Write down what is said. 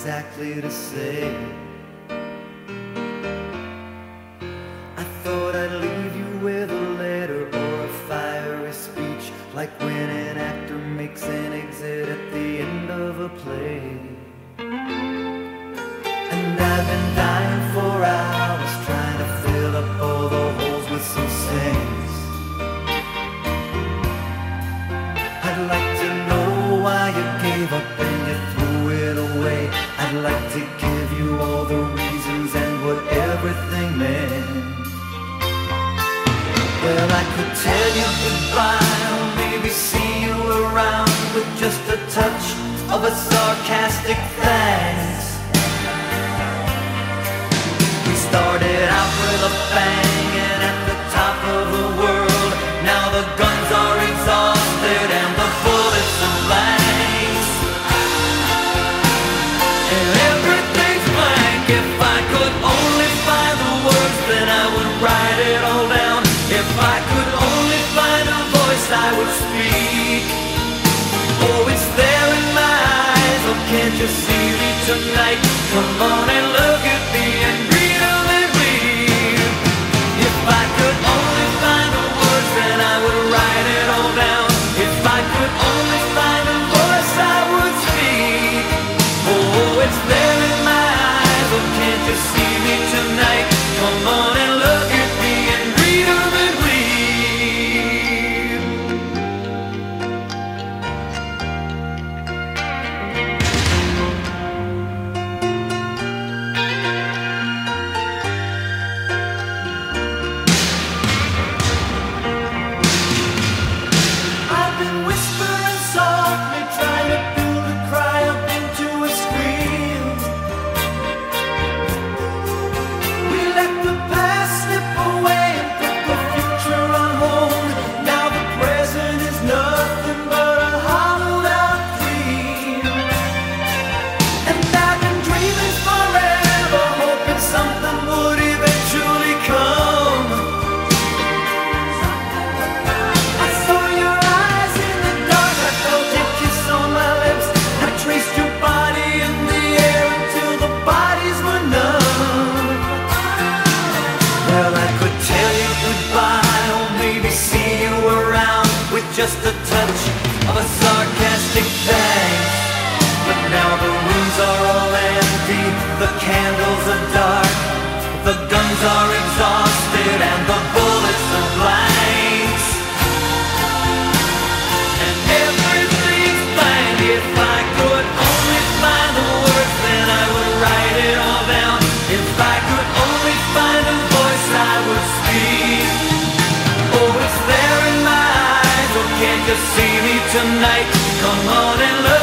exactly to say. I thought I'd leave you with a letter or a fiery speech, like when an actor makes an exit at the end of a play. I'd like to give you all the reasons and what everything meant. Well, I could tell you goodbye, or maybe see you around with just a touch of a sarcastic thanks. We started out with a bang. I would speak. Oh, it's there in my eyes. Oh, can't you see me tonight? Come on and look at me and breathe and breathe. If I could only find the words, then I would write it all down. If I could only find a voice, I would speak. Oh, it's there in my eyes. Oh, can't you see me tonight? just the touch of a sarcastic thanks. But now the rooms are all empty, the candles are dark, the guns are exhausted. tonight. Come on and look.